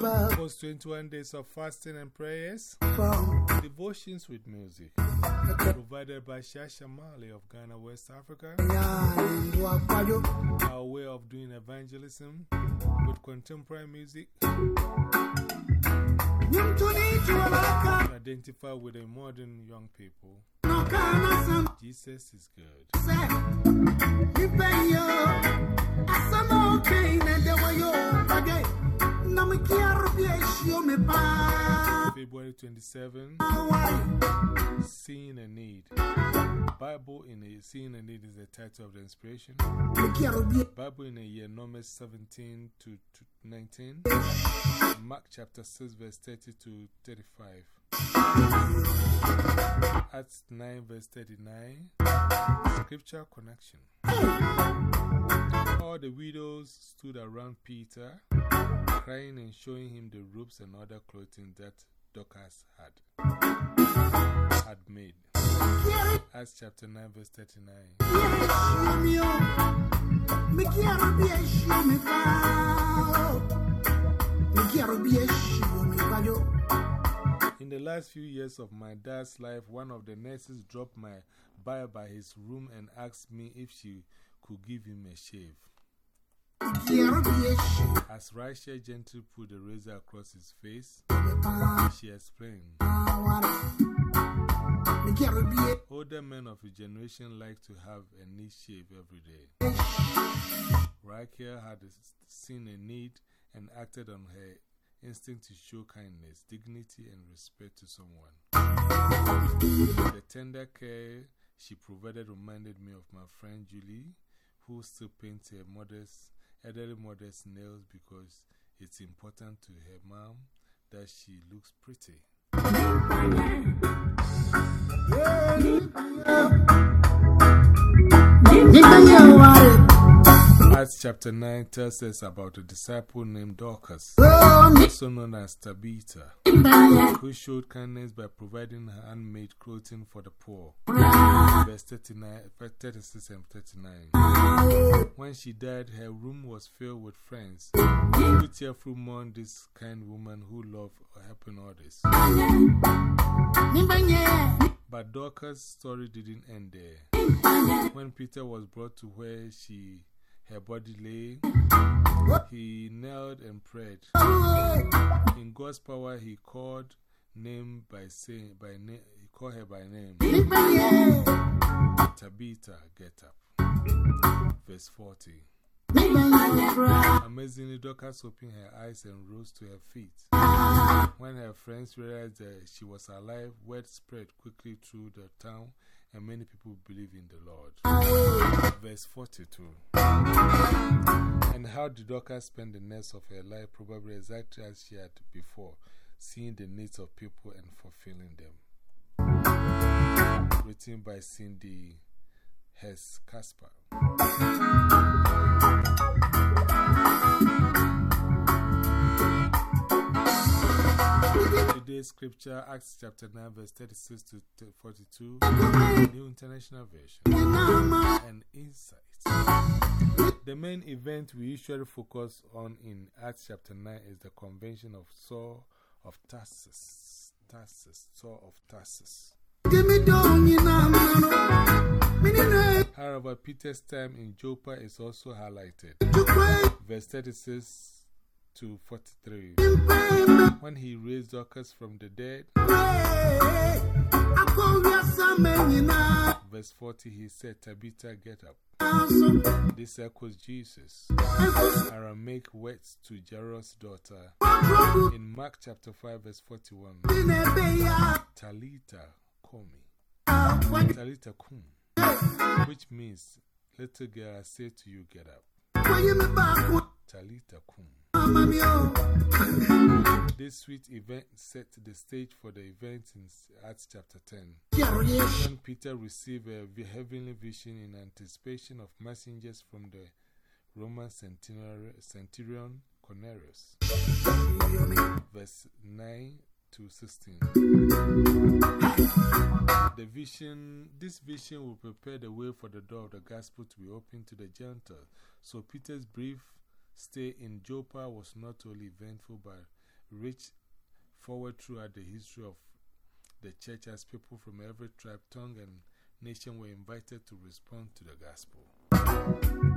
Post 21 days of fasting and prayers. Devotions with music. Provided by Shasha Mali of Ghana, West Africa. ya ndu akwayo. Our way of doing evangelism with contemporary music. Identify with the modern young people. No kana sam. Jesus is good. Se. Nipenyo. Asama okay na dewayo. Bagay. Namikiaro bieshio me pa. February 27, Seeing a Need. Bible in a Seeing a Need is the title of the inspiration. Bible in a year, Numbers 17 to, to 19. Mark chapter 6, verse 30 to 35. Acts 9, verse 39. Scripture connection. All the widows stood around Peter, crying and showing him the robes and other clothing that Dorcas had, had made. Acts chapter 9, verse 39. Bieshio mi o. Mikiaro bieshio me pa. Mikiaro bieshio me kwayo. In the last few years of my dad's life, one of the nurses dropped my Bible by his room and asked me if she could give him a shave. As Raisha gently put the razor across his face, she explained. Older men of a generation like to have a neat shave every day. Raquel had seen a need and acted on her instinct to show kindness, dignity, and respect to someone. The tender care she provided reminded me of my friend Julie, who still paints her mother's, elderly mother's nails because it's important to her mom that she looks pretty. Acts chapter 9 tells us about a disciple named Dorcas, also known as Tabitha, who showed kindness by providing handmade clothing for the poor. Verse 39, 36 and 39. When she died, her room was filled with friends who cheerfully mourned this kind woman who loved helping others. But Dorcas' story didn't end there. When Peter was brought to where she, her body lay, he knelt and prayed. In God's power, he called name by saying, by name, he called her by name. Tabitha, get up. Verse 40. Nipenyo cry. Amazingly, Dorcas opened her eyes and rose to her feet. When her friends realized that she was alive, word spread quickly through the town, and many people believed in the Lord. Verse 42. And how did Dorcas spend the rest of her life? Probably exactly as she had before, seeing the needs of people and fulfilling them. Written by Cindy Hess Kasper. Today's scripture, Acts chapter 9, verse 36 to 42, New International Version, and Insight. The main event we usually focus on in Acts chapter 9 is the convention of Saul of Tarsus. Tarsus, Saul of Tarsus. However, Peter's time in Joppa is also highlighted. Verse 36 to 43. When he raised Dorcas from the dead, verse 40, he said, Tabitha, get up. This echoes Jesus. Aramaic words to Jairus' daughter. In Mark chapter 5, verse 41, Ninebeya. Talitha Komi. What? Talitha Kum, which means, Little girl, I say to you, get up. Talita Kum. This sweet event set the stage for the event in Acts chapter 10. Carry When Peter received a heavenly vision in anticipation of messengers from the Roman centurion Cornelius. Verse 9 to 16. The vision, this vision will prepare the way for the door of the gospel to be opened to the Gentiles. So Peter's brief stay in Joppa was not only eventful but rich forward throughout the history of the church as people from every tribe, tongue, and nation were invited to respond to the gospel.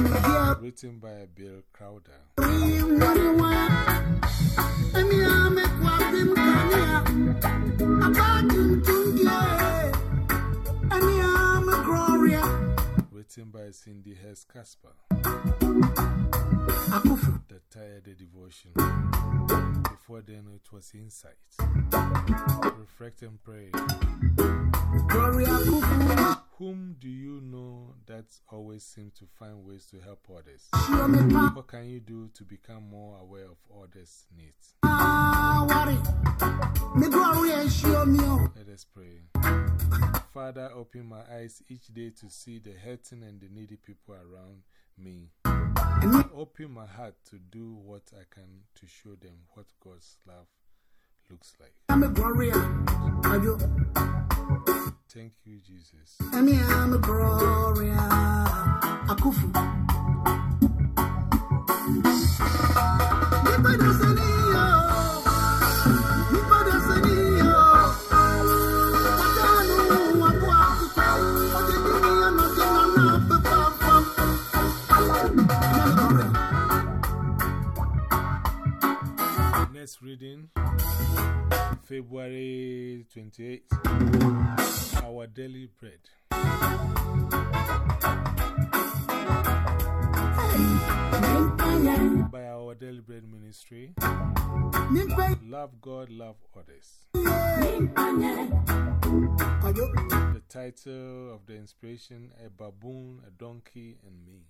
Written by Bill Crowder. Written by Cindy Hess Kasper. The Tired Devotion. Before then, it was Insight. Reflect and pray. Whom do you know that always seems to find ways to help others? What can you do to become more aware of others' needs? Let us pray. Father, open my eyes each day to see the hurting and the needy people around me. Open my heart to do what I can to show them what God's love looks like. I'm a gloria. Thank you, Jesus. I mean, I'm a gloria. Akufu. Nipa da saniyo. Nipa da saniyo. Watanu wabu akuku. Ode dini ya no dina na pepa fam. I'm a gloria. Next reading February 28. Daily bread. By our daily bread ministry. Love God, love others. The title of the inspiration A Baboon, a Donkey, and Me.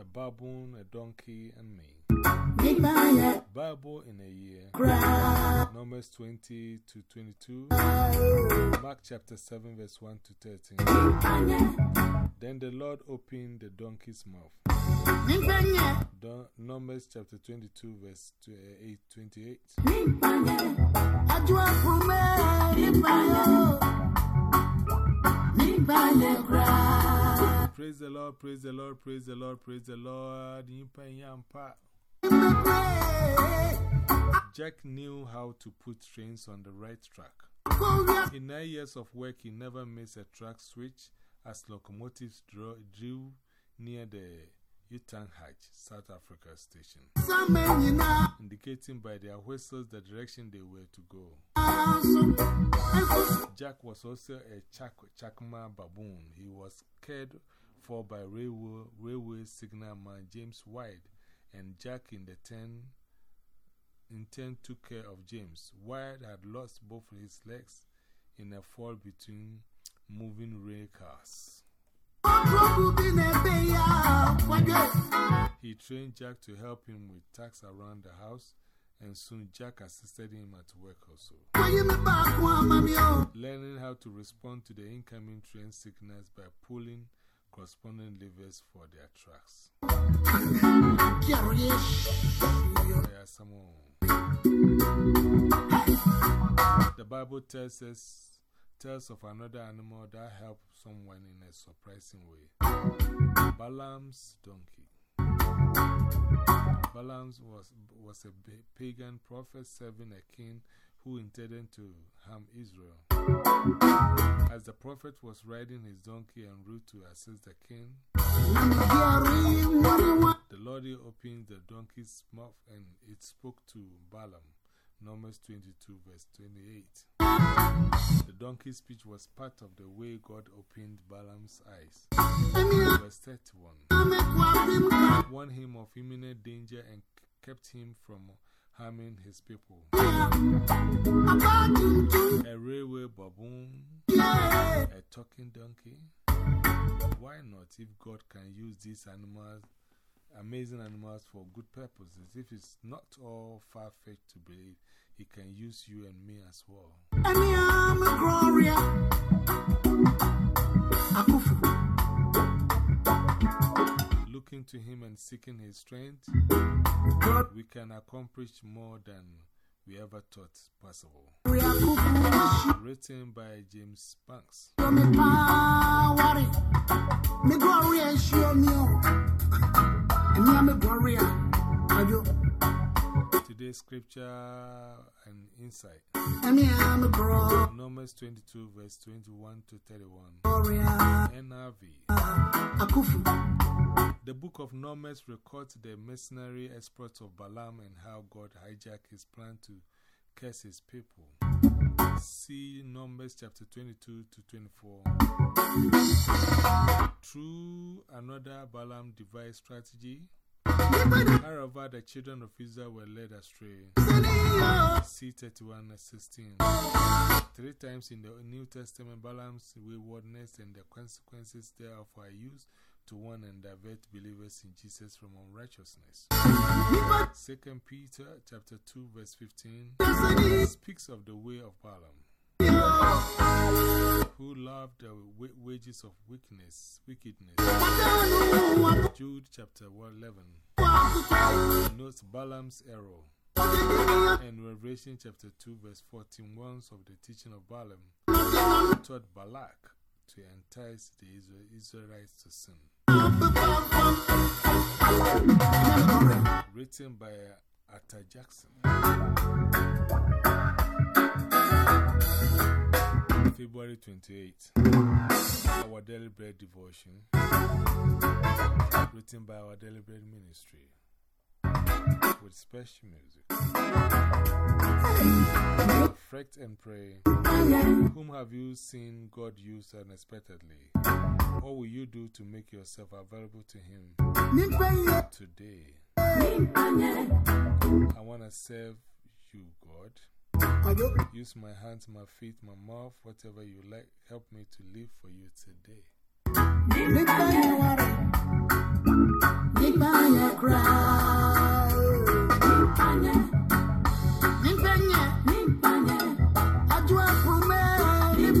A baboon, a donkey, and me. Bible in a year. Numbers 20 to 22. Mark chapter 7, verse 1 to 13. Then the Lord opened the donkey's mouth. Don Numbers chapter 22, verse uh, 8, 28. Ajua kume. Nipa ya. Nipa ya cry. Praise the Lord, praise the Lord, praise the Lord, praise the Lord. Jack knew how to put trains on the right track. In nine years of work, he never missed a track switch as locomotives drew, near the Uitenhage, South Africa station, indicating by their whistles the direction they were to go. Jack was also a Chak chacma baboon. He was cared for by railway, railway signalman James White, and Jack in the ten, in turn took care of James. White had lost both his legs in a fall between moving rail cars. He trained Jack to help him with tasks around the house, and soon Jack assisted him at work also. Learning how to respond to the incoming train signals by pulling corresponding levers for their tracks. The Bible tells us tells of another animal that helped someone in a surprising way. Balaam's donkey. Balaam was, was a pagan prophet serving a king who intended to harm Israel. As the prophet was riding his donkey en route to assist the king, the Lord opened the donkey's mouth and it spoke to Balaam. Numbers 22, verse 28. The donkey's speech was part of the way God opened Balaam's eyes. Verse 31. Warned him of imminent danger and kept him from harming his people. A railway baboon, a talking donkey. Why not if God can use these animals, amazing animals, for good purposes? If it's not all far fetched to believe, He can use you and me as well. To Him and seeking His strength, we can accomplish more than we ever thought possible. We are Kufu. Written by James Banks. Show me power. Me Gloria, show me. And I'm a Gloria. Are you? Today's scripture and insight. And I'm a Gloria. Numbers 22, verse 21 to 31. NRV. The book of Numbers records the mercenary exploits of Balaam and how God hijacked his plan to curse his people. See Numbers chapter 22 to 24. Through another Balaam devised strategy, however, the children of Israel were led astray. See 31 16. Three times in the New Testament, Balaam's waywardness and the consequences thereof are used to and divert believers in Jesus from unrighteousness. 2 Peter chapter 2 verse 15 speaks of the way of Balaam, who loved the wages of weakness, wickedness. Jude chapter 11 notes Balaam's error. And Revelation chapter 2 verse 14 warns of the teaching of Balaam taught Balak to entice the Israelites to sin. Written by Arthur Jackson. February 28th. Our Daily Bread Devotion. Written by our Daily Bread Ministry. With special music. Reflect and pray. Whom have you seen God use unexpectedly? What will you do to make yourself available to Him today? I want to serve you, God. Use my hands, my feet, my mouth, whatever you like. Help me to live for you today.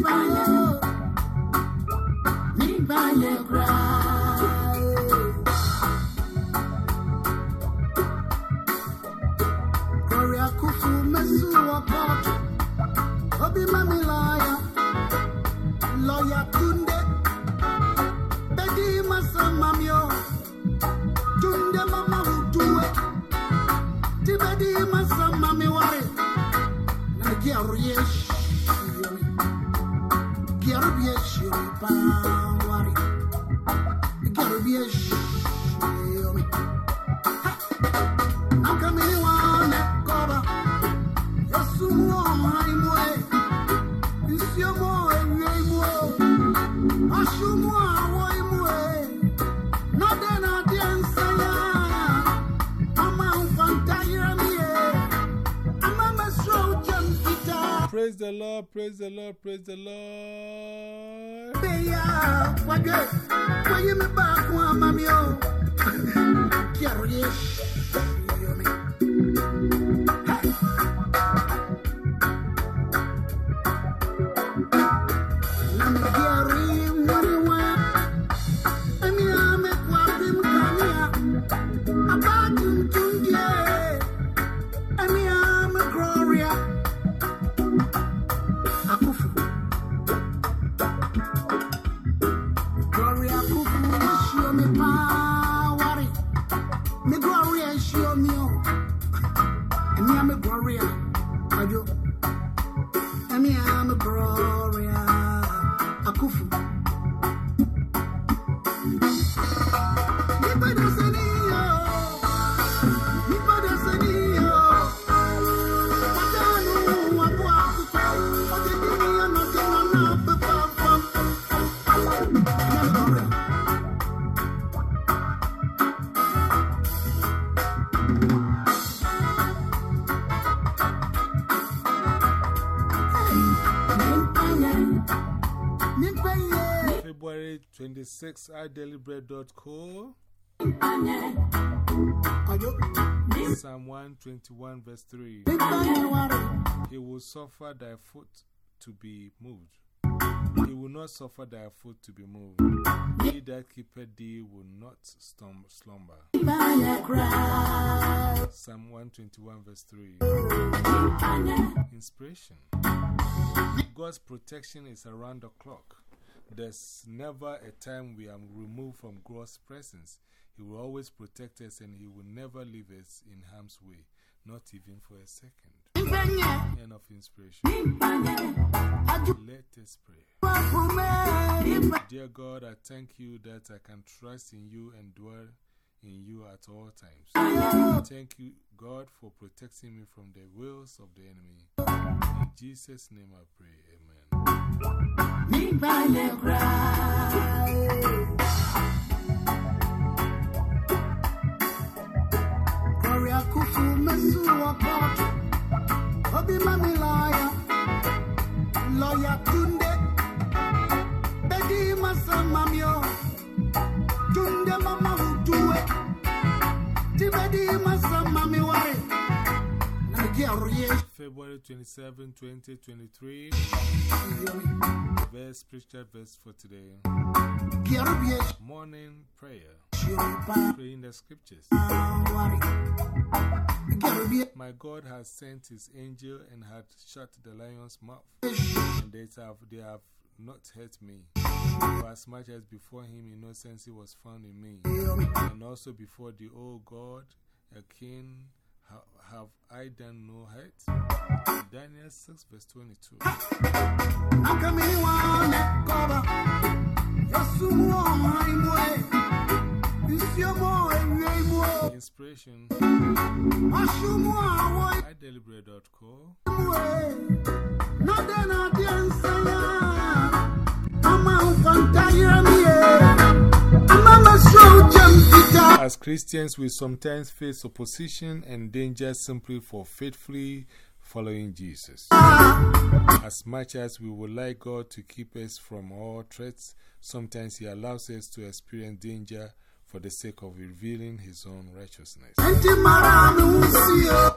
Gloria Praise the Lord, praise the Lord, praise the Lord. I'm a warrior. Are you? 26, idailybread.co, Koyo. Psalm 121, verse 3. He will suffer thy foot to be moved. He will not suffer thy foot to be moved. He that keepeth thee will not slumber. Psalm 121, verse 3. Inspiration God's protection is around the clock. There's never a time we are removed from God's presence. He will always protect us and He will never leave us in harm's way, not even for a second. End of inspiration. Let us pray. Dear God, I thank you that I can trust in you and dwell in you at all times. Thank you, God, for protecting me from the wills of the enemy. In Jesus' name I pray. Amen. 27, 20, 23. Verse, scripture verse for today. Morning prayer. Praying the scriptures. My God has sent his angel and had shut the lion's mouth, and they have, they have not hurt me. For as much as before him innocency was found in me, and also before the old God, a king, ha have I done no hurt? Daniel 6, verse 22. Akamini wane koba Yasumu haimwe Isyomo enyeimu Inspiration Ashumu awoy iDeliberate.co. mwe Nade na diensaya As Christians, we sometimes face opposition and danger simply for faithfully following Jesus. As much as we would like God to keep us from all threats, sometimes He allows us to experience danger for the sake of revealing His own righteousness.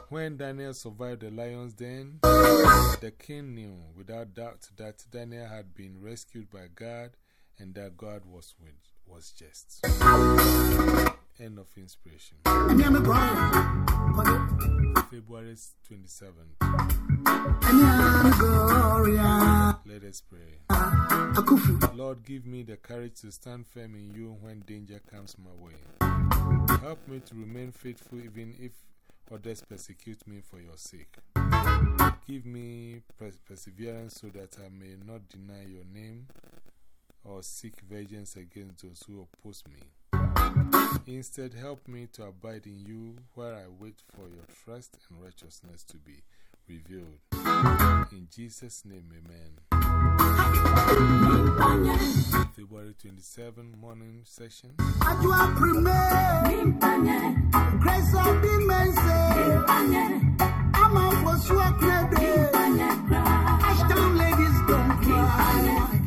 When Daniel survived the lion's den, the king knew without doubt that Daniel had been rescued by God and that God was, with, was just. End of inspiration. February 27th. Gloria Let us pray. Lord, give me the courage to stand firm in you when danger comes my way. Help me to remain faithful even if others persecute me for your sake. Give me pers perseverance so that I may not deny your name or seek vengeance against those who oppose me. Instead, help me to abide in you where I wait for your trust and righteousness to be revealed. In Jesus' name, amen. February 27 morning session. Ajua prime Grace of the mercy I'm out for sure credit Ashtown ladies don't cry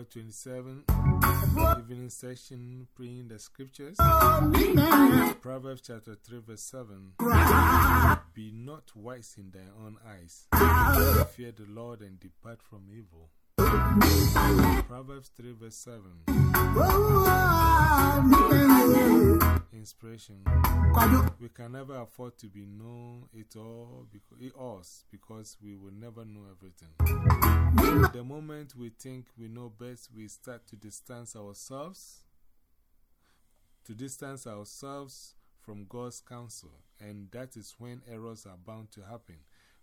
February 27 evening session praying the scriptures. Proverbs chapter 3, verse 7. Be not wise in thy own eyes. Fear the Lord and depart from evil. Proverbs 3, verse 7. Inspiration. We can never afford to be known it all because, because we will never know everything. The moment we think we know best, we start to distance ourselves, to distance ourselves from God's counsel, and that is when errors are bound to happen.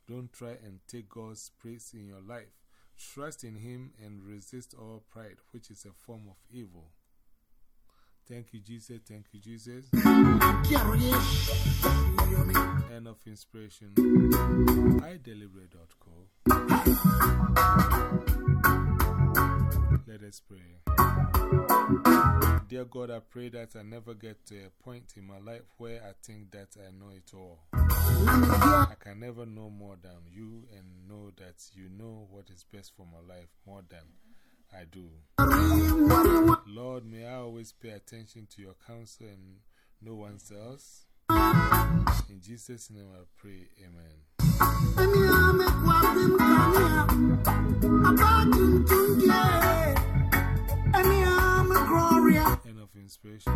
Don't try and take God's praise in your life. Trust in Him and resist all pride, which is a form of evil. Thank you, Jesus. Thank you, Jesus. End of inspiration. iDeliberate.co. Let us pray. Dear God, I pray that I never get to a point in my life where I think that I know it all. I can never know more than you and know that you know what is best for my life more than I do. Lord, may I always pay attention to your counsel and no one else. In Jesus' name I pray, Amen. End of inspiration.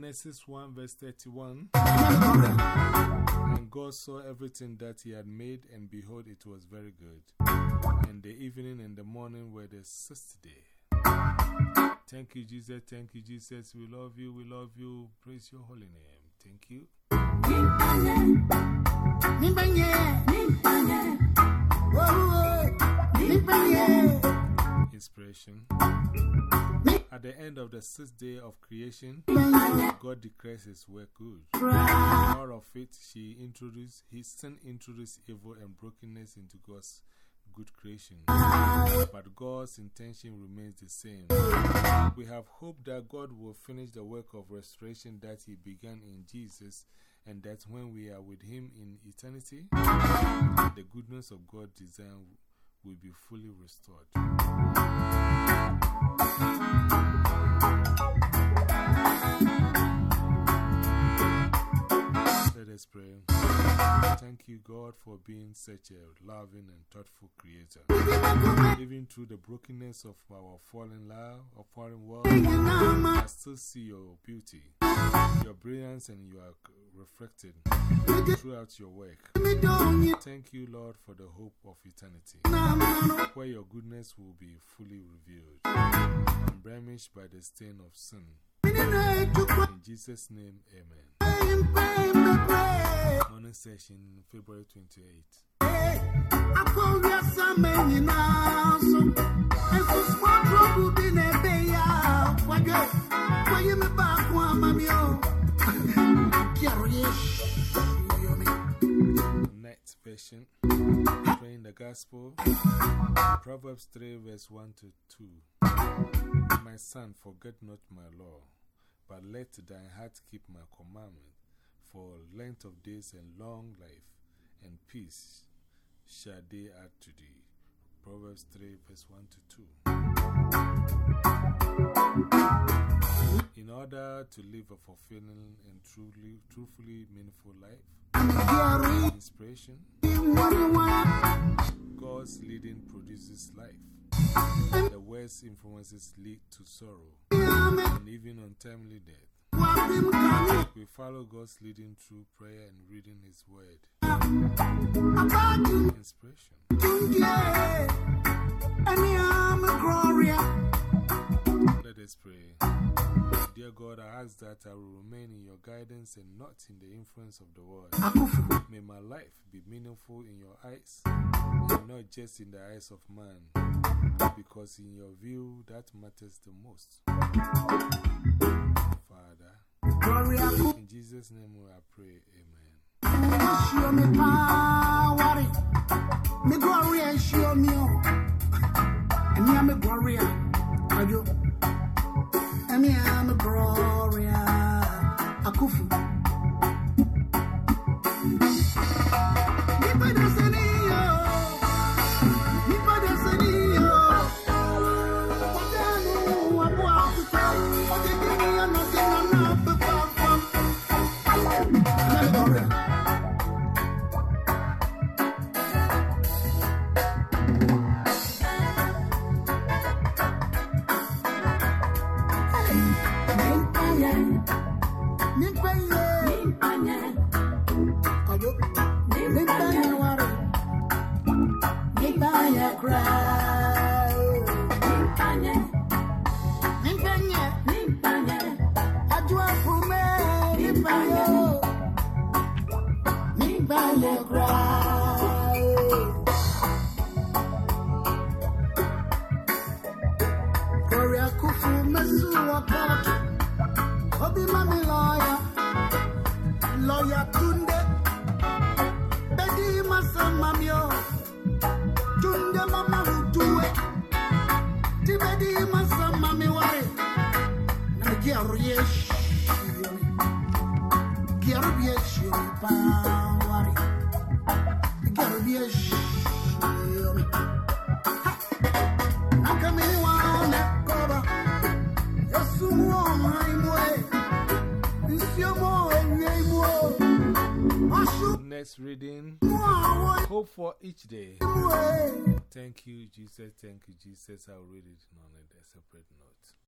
Genesis 1 verse 31 I'm a Gloria. And God saw everything that he had made, and behold, it was very good. And the evening and the morning were the sixth day. Thank you, Jesus. Thank you, Jesus. We love you. We love you. Praise your holy name. Thank you. Inspiration. At the end of the sixth day of creation, God declares his work good. Out of it, she introduced, his sin introduced evil and brokenness into God's good creation. But God's intention remains the same. We have hope that God will finish the work of restoration that he began in Jesus, and that when we are with him in eternity, the goodness of God's design will be fully restored. Thank you. Let us pray. Thank you, God, for being such a loving and thoughtful creator. Even through the brokenness of our fallen love, or fallen world, I still see your beauty, your brilliance, and you are reflected throughout your work. Thank you, Lord, for the hope of eternity, where your goodness will be fully revealed, unblemished by the stain of sin. In Jesus' name, Amen. Morning session, February 28. Night version, praying the gospel, Proverbs 3, verse 1 to 2. My son, forget not my law, but let thine heart keep my commandment. For length of days and long life and peace shall they add to thee. Proverbs 3, verse 1 to 2. In order to live a fulfilling and truly, truthfully meaningful life, inspiration, God's leading produces life. The worst influences lead to sorrow and even untimely death. We follow God's leading through prayer and reading His Word. Inspiration. Let us pray. Dear God, I ask that I will remain in your guidance and not in the influence of the world. May my life be meaningful in your eyes and not just in the eyes of man, because in your view that matters the most. Father, in Jesus' name I pray, Amen. Show me power. Me gloria, show me. And I'm a gloria. Are you? And I'm a. Akufu. Nipa mesu wakati, obi mami lawyer, lawyer tunde, bedi masama mio. Tunde mama hudue Tibedi masa mami ware Na gyaru yeshi Gyaru yeshi pa for each day. Thank you, Jesus. Thank you, Jesus. I'll read it on a separate